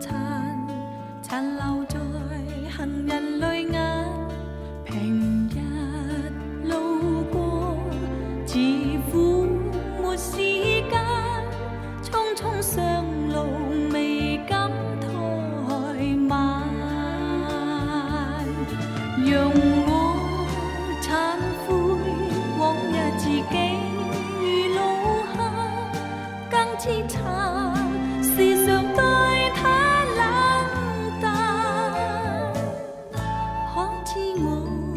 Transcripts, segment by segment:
残，残留在行人泪眼。平日路过，自苦没时间，匆匆上路未敢怠慢。用我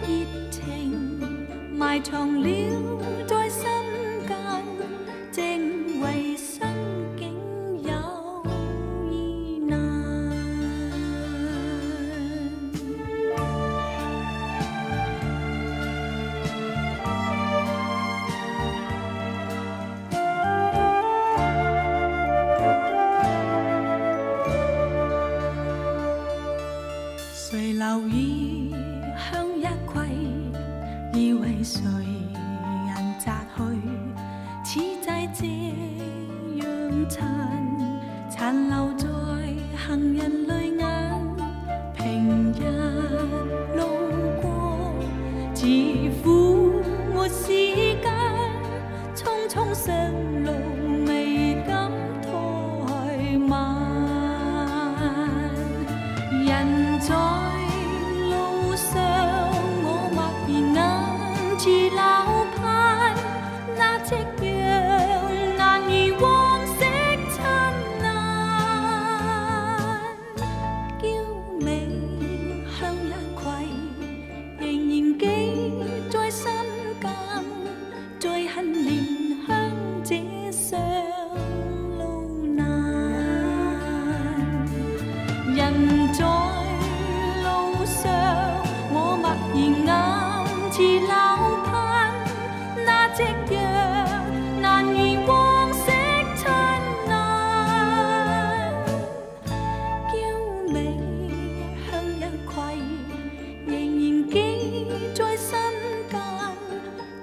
热情埋藏了在心意香一季，以为谁人摘去，此际这样残，残留在行人泪眼。平日路过，自苦没时间，匆匆上路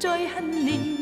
조조의 한입